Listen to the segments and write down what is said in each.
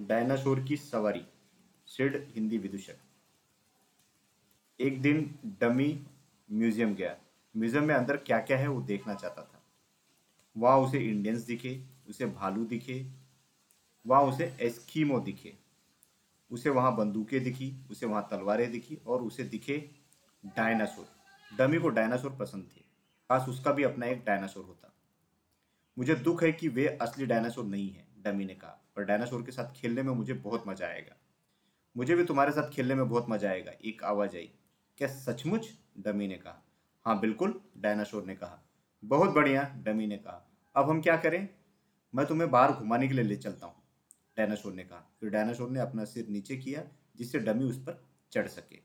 Dinosaur की सवारी, सिड हिंदी विदूषक। एक दिन डमी म्यूज़ियम गया। म्यूज़ियम में अंदर क्या क्या है वो देखना चाहता था। वहाँ उसे इंडियंस दिखे, उसे भालू दिखे, वहाँ उसे एस्कीमो दिखे। उसे वहाँ बंदूकें दिखी, उसे वहाँ तलवारें दिखी और उसे दिखे डायनासोर। डमी को डायनासोर पसंद थे। खास उसका भी अपना एक डायनासोर होता। मुझे दुख है कि वे असली डायनासोर नहीं है, डमी ने कहा। पर डायनासोर के साथ खेलने में मुझे बहुत मज़ा आएगा। मुझे भी तुम्हारे साथ खेलने में बहुत मज़ा आएगा, एक आवाज़ आई। क्या सचमुच? डमी ने कहा। हाँ बिल्कुल, डायनासोर ने कहा। बहुत बढ़िया, डमी ने कहा। अब हम क्या करें? मैं तुम्हें बाहर घुमाने के लिए ले चलता हूँ, डायनासोर ने कहा। फिर डायनासोर ने अपना सिर नीचे किया, जिससे डमी उस पर चढ़ सके।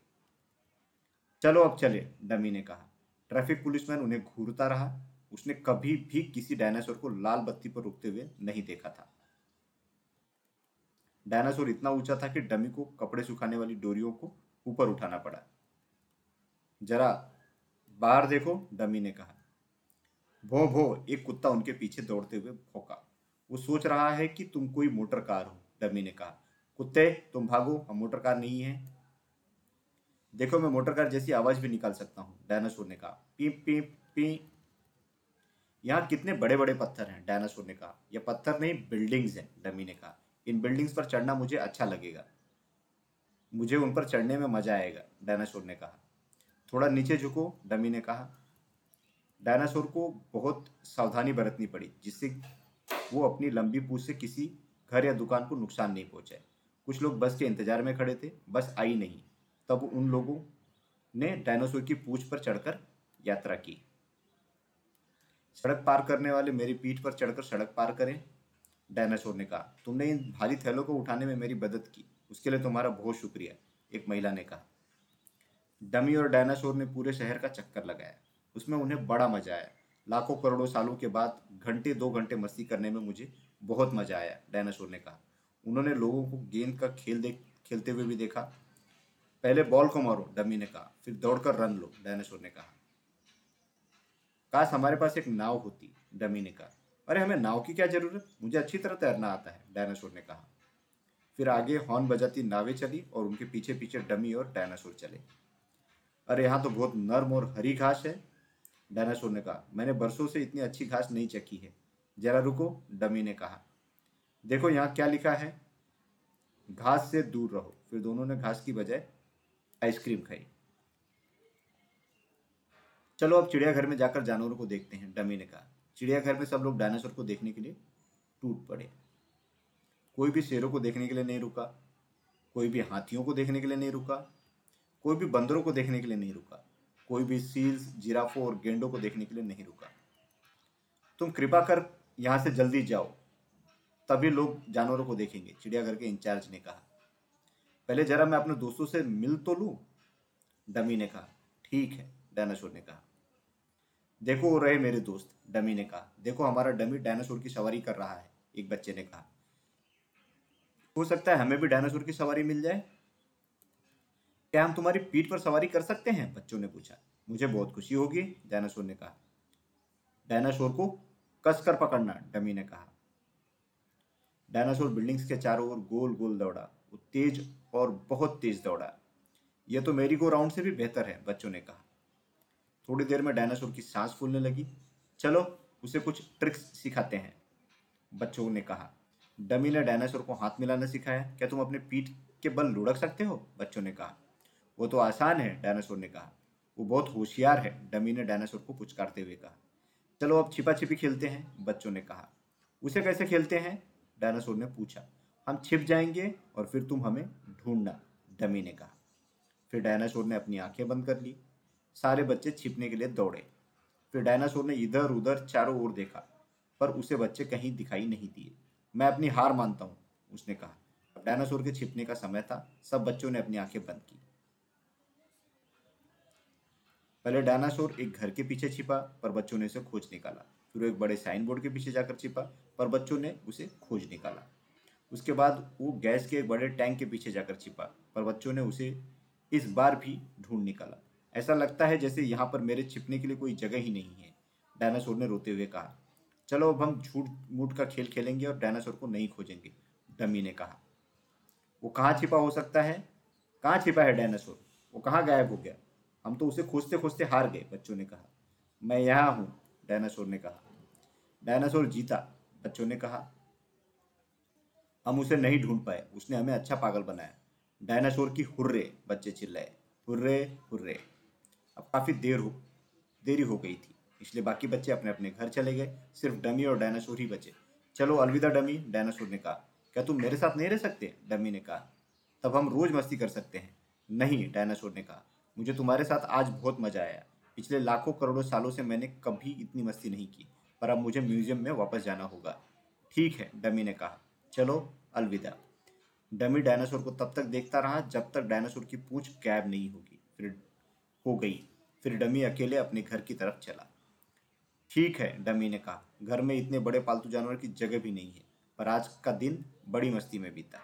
चलो, अब चले, डमी ने कहा। ट्रैफ़िक पुलिसमैन उन्हें घूरता रहा। उसने कभी भी किसी डायनासोर को लाल बत्ती पर रुकते हुए नहीं देखा था। डायनासोर इतना ऊँचा था कि डमी को कपड़े सुखाने वाली डोरियों को ऊपर उठाना पड़ा। जरा बाहर देखो, डमी ने कहा। भो भो, एक कुत्ता उनके पीछे दौड़ते हुए भौंका। वो सोच रहा है कि तुम कोई मोटर कार हो, डमी ने कहा। कुत्ते, तुम भागो, हम मोटर कार नहीं है। देखो, मैं मोटर कार जैसी आवाज़ भी निकाल सकता हूँ, डायनासोर ने कहा। पी पी पी। यहाँ कितने बड़े बड़े पत्थर हैं, डायनासोर ने कहा। यह पत्थर नहीं, बिल्डिंग्स हैं, डमी ने कहा। इन बिल्डिंग्स पर चढ़ना मुझे अच्छा लगेगा। मुझे उन पर चढ़ने में मज़ा आएगा, डायनासोर ने कहा। थोड़ा नीचे झुको, डमी ने कहा। डायनासोर को बहुत सावधानी बरतनी पड़ी, जिससे वो अपनी लंबी पूछ से किसी घर या दुकान को नुकसान नहीं पहुँचाए। कुछ लोग बस के इंतज़ार में खड़े थे, बस आई नहीं। तब उन लोगों ने डायनासोर की पूछ पर चढ़कर यात्रा की। सड़क पार करने वाले मेरी पीठ पर चढ़कर सड़क पार करें। डायनासोर ने कहा, तुमने इन भारी थैलों को उठाने में मेरी मदद की। उसके लिए तुम्हारा बहुत शुक्रिया, एक महिला ने कहा। डमी और डायनासोर ने पूरे शहर का चक्कर लगाया। उसमें उन्हें बड़ा मज़ा आया। लाखों करोड़ों सालों के बाद घंटे, दो घंटे मस्ती करने में मुझे बहुत मज़ा आया डायनासोर ने कहा। उन्होंने लोगों को गेंद का खेल देख, खेलते हुए भी देखा। पहले बॉल को मारो, डमी ने कहा। फिर दौड़कर रन लो डायनासोर ने कहा। काश हमारे पास एक नाव होती, डमी ने कहा। अरे हमें नाव की क्या ज़रूरत? मुझे अच्छी तरह तैरना आता है, डायनासोर ने कहा। फिर आगे हॉर्न बजाती नावें चली और उनके पीछे पीछे डमी और डायनासोर चले। अरे यहाँ तो बहुत नर्म और हरी घास है, डायनासोर ने कहा। मैंने बरसों से इतनी अच्छी घास नहीं चखी है। जरा रुको, डमी ने कहा। देखो यहाँ क्या लिखा है। घास से दूर रहो। फिर दोनों ने घास की बजाय आइसक्रीम खाई। चलो अब चिड़ियाघर में जाकर जानवरों को देखते हैं, डमी ने कहा। चिड़ियाघर में सब लोग डायनासोर को देखने के लिए टूट पड़े। कोई भी शेरों को देखने के लिए नहीं रुका, कोई भी हाथियों को देखने के लिए नहीं रुका, कोई भी बंदरों को देखने के लिए नहीं रुका, कोई भी सील्स, जिराफों और गेंडों को देखने के लिए नहीं रुका। तुम कृपा कर यहाँ से जल्दी जाओ, तभी लोग जानवरों को देखेंगे, चिड़ियाघर के इंचार्ज ने कहा। पहले जरा मैं अपने दोस्तों से मिल तो लू? डमी ने कहा। ठीक है, डायनासोर ने कहा। देखो वो रहे मेरे दोस्त, डमी ने कहा। देखो हमारा डमी डायनासोर की सवारी कर रहा है, एक बच्चे ने कहा। हो सकता है हमें भी डायनासोर की सवारी मिल जाए। क्या हम तुम्हारी पीठ पर सवारी कर सकते हैं? बच्चों ने पूछा। मुझे बहुत खुशी होगी, डायनासोर ने कहा। डायनासोर को कसकर पकड़ना, डमी ने कहा। डायनासोर बिल्डिंग्स के चारों ओर गोल गोल दौड़ा, वो तेज और बहुत तेज दौड़ा। यह तो मेरी गो राउंड से भी बेहतर है, बच्चों ने कहा। थोड़ी देर में डायनासोर की सांस फूलने लगी। चलो, उसे कुछ ट्रिक्स सिखाते हैं, बच्चों ने कहा। डमी ने डायनासोर को हाथ मिलाना सिखाया। क्या तुम अपने पीठ के बल लुढ़क सकते हो? बच्चों ने कहा। वो तो आसान है, डायनासोर ने कहा। वो बहुत होशियार है, डमी ने डायनासोर को पुचकारते हुए कहा। चलो, अब छिपा छिपी खेलते हैं, बच्चों ने कहा। उसे कैसे खेलते हैं? डायनासोर ने पूछा। हम छिप जाएँगे और फिर तुम हमें ढूंढना, डमी ने कहा। फिर डायनासोर ने अपनी आँखें बंद कर ली। सारे बच्चे छिपने के लिए दौड़े। फिर डायनासोर ने इधर उधर चारों ओर देखा, पर उसे बच्चे कहीं दिखाई नहीं दिए। मैं अपनी हार मानता हूँ, उसने कहा। डायनासोर के छिपने का समय था, सब बच्चों ने अपनी आँखें बंद की। पहले डायनासोर एक घर के पीछे छिपा, पर बच्चों ने उसे खोज निकाला। फिर एक बड़े साइन बोर्ड के पीछे जाकर छिपा, पर बच्चों ने उसे खोज निकाला। उसके बाद वो गैस के एक बड़े टैंक के पीछे जाकर छिपा, पर बच्चों ने उसे इस बार भी ढूंढ निकाला। ऐसा लगता है जैसे यहाँ पर मेरे छिपने के लिए कोई जगह ही नहीं है, डायनासोर ने रोते हुए कहा। चलो अब हम झूठ मूठ का खेल खेलेंगे और डायनासोर को नहीं खोजेंगे, डमी ने कहा। वो कहाँ छिपा हो सकता है? कहाँ छिपा है डायनासोर? वो कहाँ गायब हो गया? हम तो उसे खोजते खोजते हार गए, बच्चों ने कहा। मैं यहाँ हूँ, डायनासोर ने कहा। डायनासोर जीता, बच्चों ने कहा। हम उसे नहीं ढूंढ पाए, उसने हमें अच्छा पागल बनाया। डायनासोर की हुर्रे, बच्चे चिल्लाए। Hooray hooray. अब काफ़ी देर हो, देरी हो गई थी। इसलिए बाकी बच्चे अपने अपने घर चले गए, सिर्फ़ डमी और डायनासोर ही बचे। चलो, अलविदा डमी, डायनासोर ने कहा। क्या तुम मेरे साथ नहीं रह सकते? डमी ने कहा। तब हम रोज मस्ती कर सकते हैं। नहीं, डायनासोर ने कहा। मुझे तुम्हारे साथ आज बहुत मज़ा आया। पिछले लाखों करोड़ों सालों से मैंने कभी इतनी मस्ती नहीं की, पर अब मुझे म्यूज़ियम में वापस जाना होगा। ठीक है, डमी ने कहा। चलो, अलविदा। डमी डायनासोर को तब तक देखता रहा जब तक डायनासोर की पूछ कैब नहीं होगी। फिर हो गई। फिर डमी अकेले अपने घर की तरफ़ चला। ठीक है, डमी ने कहा, घर में इतने बड़े पालतू जानवर की जगह भी नहीं है, पर आज का दिन बड़ी मस्ती में बीता।